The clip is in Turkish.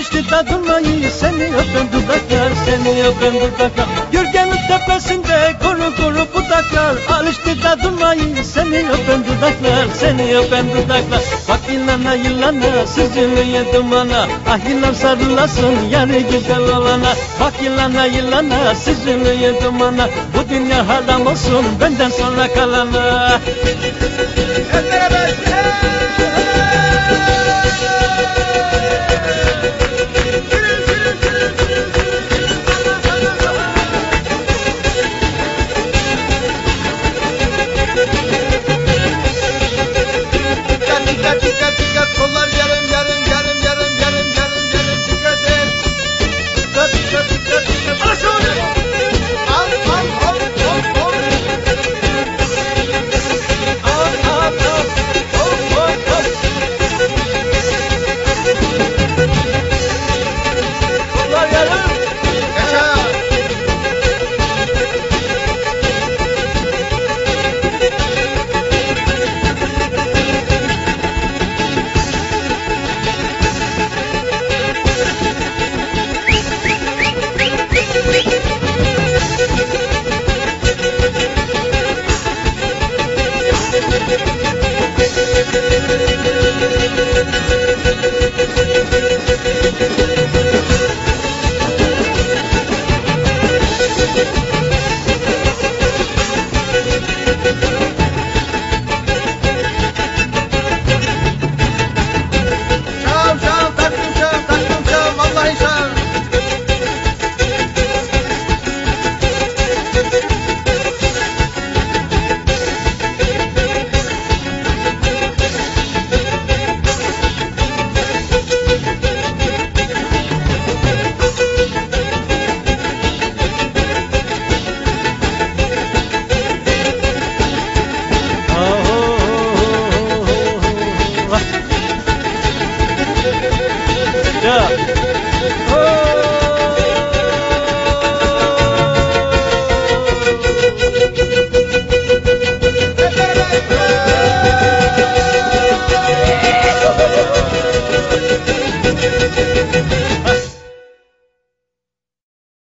Alıştı da durmayı seni öpen dudaklar Seni öpen dudaklar. Gürgen'in tepesinde guru guru budaklar. Alıştı da durmayı seni öpen dudaklar Seni öpen dudaklar. Bak yılana yılana süzülüyor dumana Ah yılan sarılasın yarı güzel olana. Bak yılana yılana süzülüyor dumana Bu dünya haram olsun benden sonra kalana. Hep tika tika tika kola up.